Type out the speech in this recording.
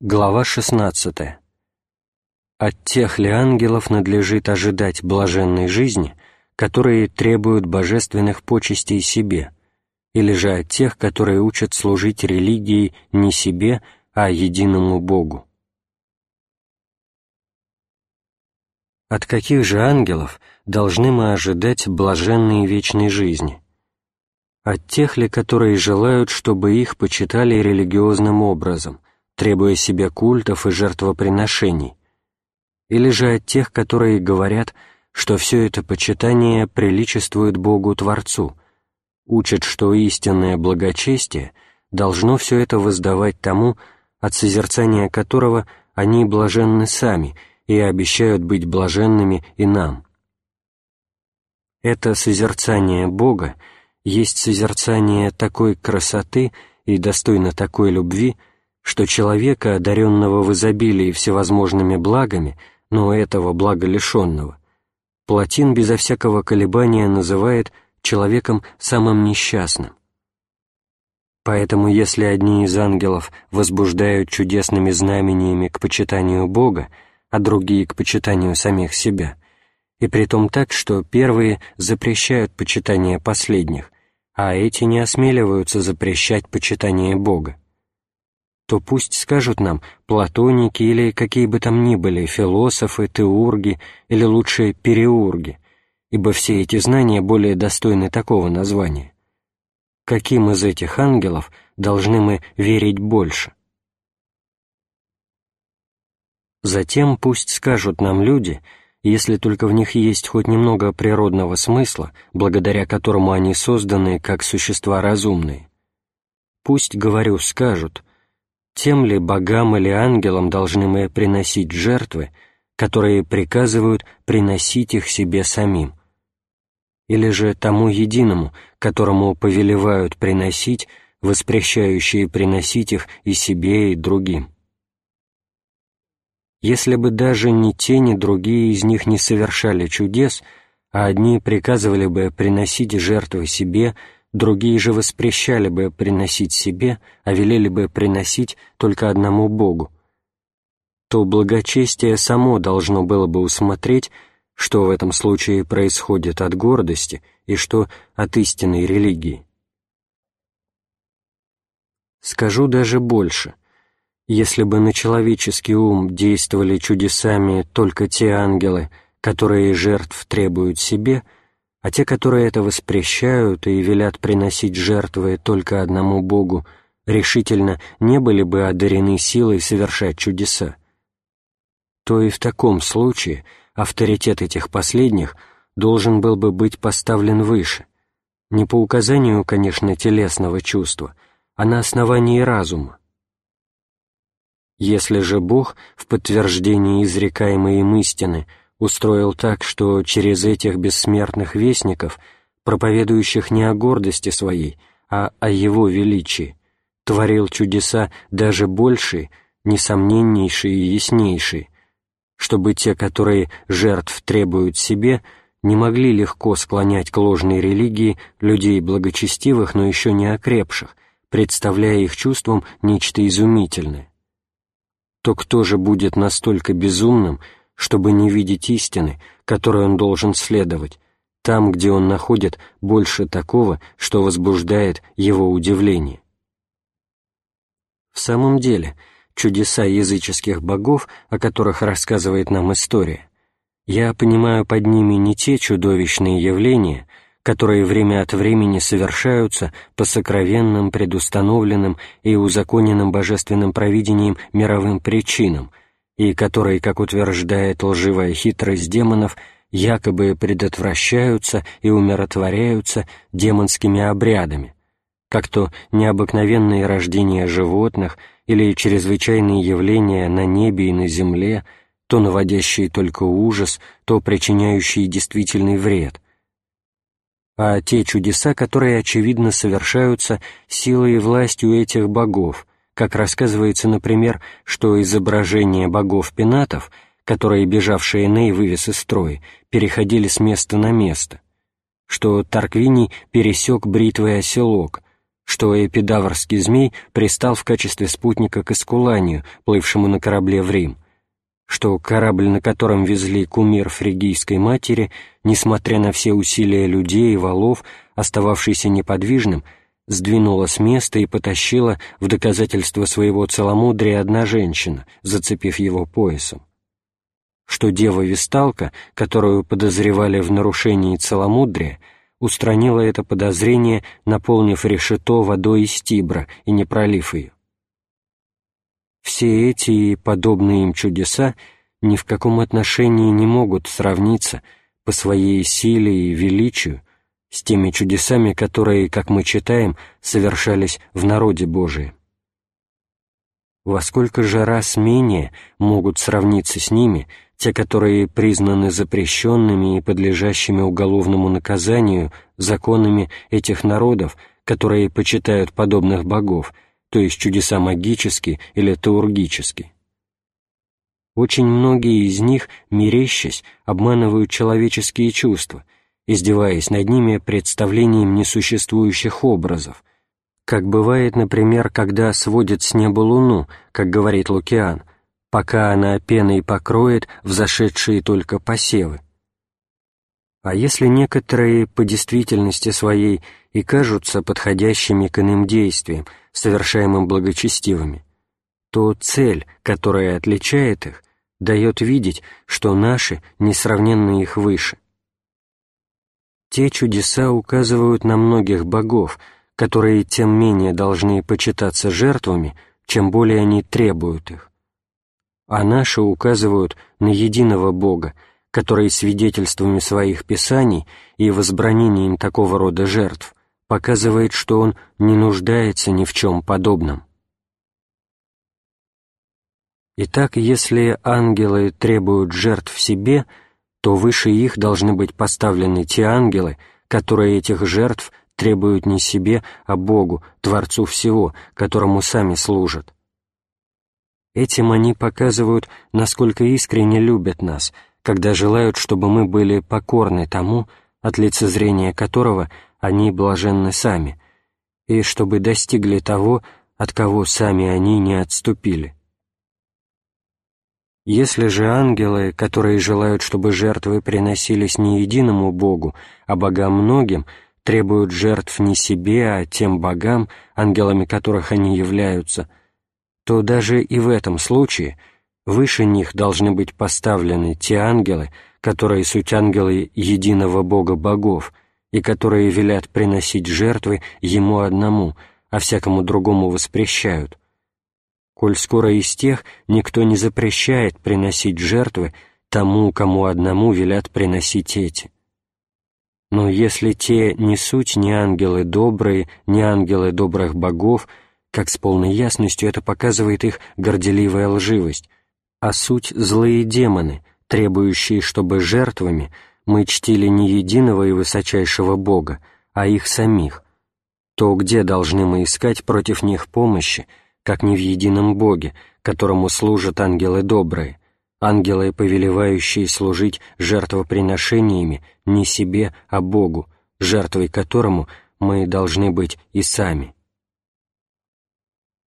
Глава 16. От тех ли ангелов надлежит ожидать блаженной жизни, которые требуют божественных почестей себе, или же от тех, которые учат служить религией не себе, а единому Богу? От каких же ангелов должны мы ожидать блаженной вечной жизни? От тех ли, которые желают, чтобы их почитали религиозным образом, требуя себе культов и жертвоприношений, или же от тех, которые говорят, что все это почитание приличествует Богу-Творцу, учат, что истинное благочестие должно все это воздавать тому, от созерцания которого они блаженны сами и обещают быть блаженными и нам. Это созерцание Бога есть созерцание такой красоты и достойно такой любви, что человека, одаренного в изобилии всевозможными благами, но этого блага лишенного, Платин безо всякого колебания называет человеком самым несчастным. Поэтому если одни из ангелов возбуждают чудесными знамениями к почитанию Бога, а другие к почитанию самих себя, и притом так, что первые запрещают почитание последних, а эти не осмеливаются запрещать почитание Бога, то пусть скажут нам платоники или какие бы там ни были философы, теурги или лучше переурги, ибо все эти знания более достойны такого названия. Каким из этих ангелов должны мы верить больше? Затем пусть скажут нам люди, если только в них есть хоть немного природного смысла, благодаря которому они созданы как существа разумные. Пусть, говорю, скажут — тем ли богам или ангелам должны мы приносить жертвы, которые приказывают приносить их себе самим? Или же тому единому, которому повелевают приносить, воспрещающие приносить их и себе, и другим? Если бы даже ни те, ни другие из них не совершали чудес, а одни приказывали бы приносить жертвы себе, другие же воспрещали бы приносить себе, а велели бы приносить только одному Богу, то благочестие само должно было бы усмотреть, что в этом случае происходит от гордости и что от истинной религии. Скажу даже больше. Если бы на человеческий ум действовали чудесами только те ангелы, которые жертв требуют себе — а те, которые это воспрещают и велят приносить жертвы только одному Богу, решительно не были бы одарены силой совершать чудеса, то и в таком случае авторитет этих последних должен был бы быть поставлен выше, не по указанию, конечно, телесного чувства, а на основании разума. Если же Бог в подтверждении изрекаемой им истины – устроил так, что через этих бессмертных вестников, проповедующих не о гордости своей, а о его величии, творил чудеса даже большие, несомненнейшие и яснейшие, чтобы те, которые жертв требуют себе, не могли легко склонять к ложной религии людей благочестивых, но еще не окрепших, представляя их чувствам нечто изумительное. То кто же будет настолько безумным, чтобы не видеть истины, которой он должен следовать, там, где он находит больше такого, что возбуждает его удивление. В самом деле, чудеса языческих богов, о которых рассказывает нам история, я понимаю под ними не те чудовищные явления, которые время от времени совершаются по сокровенным, предустановленным и узаконенным божественным провидением мировым причинам — и которые, как утверждает лживая хитрость демонов, якобы предотвращаются и умиротворяются демонскими обрядами, как то необыкновенные рождения животных или чрезвычайные явления на небе и на земле, то наводящие только ужас, то причиняющие действительный вред, а те чудеса, которые, очевидно, совершаются силой и властью этих богов – как рассказывается, например, что изображения богов-пенатов, которые бежавшие Эней вывез из строя, переходили с места на место, что Тарквиний пересек бритвой оселок, что эпидаврский змей пристал в качестве спутника к Эскуланию, плывшему на корабле в Рим, что корабль, на котором везли кумир фригийской матери, несмотря на все усилия людей и валов, остававшийся неподвижным, сдвинула с места и потащила в доказательство своего целомудрия одна женщина, зацепив его поясом. Что дева Висталка, которую подозревали в нарушении целомудрия, устранила это подозрение, наполнив решето водой из Тибра и не пролив ее. Все эти и подобные им чудеса ни в каком отношении не могут сравниться по своей силе и величию с теми чудесами, которые, как мы читаем, совершались в народе Божием. Во сколько же раз менее могут сравниться с ними те, которые признаны запрещенными и подлежащими уголовному наказанию законами этих народов, которые почитают подобных богов, то есть чудеса магические или теургические. Очень многие из них, мерещась, обманывают человеческие чувства, издеваясь над ними представлением несуществующих образов, как бывает, например, когда сводят с неба луну, как говорит Лукиан, пока она пеной покроет взошедшие только посевы. А если некоторые по действительности своей и кажутся подходящими к иным действиям, совершаемым благочестивыми, то цель, которая отличает их, дает видеть, что наши несравненно их выше. Те чудеса указывают на многих богов, которые тем менее должны почитаться жертвами, чем более они требуют их. А наши указывают на единого Бога, который свидетельствами своих писаний и возбранением такого рода жертв показывает, что он не нуждается ни в чем подобном. Итак, если ангелы требуют жертв себе, то выше их должны быть поставлены те ангелы, которые этих жертв требуют не себе, а Богу, Творцу всего, которому сами служат. Этим они показывают, насколько искренне любят нас — когда желают, чтобы мы были покорны тому, от лицезрения которого они блаженны сами, и чтобы достигли того, от кого сами они не отступили. Если же ангелы, которые желают, чтобы жертвы приносились не единому Богу, а богам многим, требуют жертв не себе, а тем богам, ангелами которых они являются, то даже и в этом случае – Выше них должны быть поставлены те ангелы, которые суть ангелы единого Бога богов, и которые велят приносить жертвы Ему одному, а всякому другому воспрещают. Коль скоро из тех никто не запрещает приносить жертвы тому, кому одному велят приносить эти. Но если те не суть не ангелы добрые, не ангелы добрых богов, как с полной ясностью это показывает их горделивая лживость, а суть злые демоны, требующие, чтобы жертвами мы чтили не единого и высочайшего Бога, а их самих, то где должны мы искать против них помощи, как не в едином Боге, которому служат ангелы добрые, ангелы, повелевающие служить жертвоприношениями не себе, а Богу, жертвой которому мы должны быть и сами.